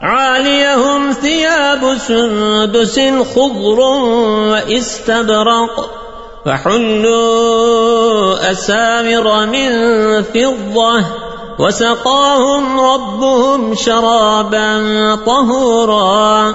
عاليهم ثياب سندس خضر وإستبرق فحلوا أسامر من فضة وسقاهم ربهم شرابا طهورا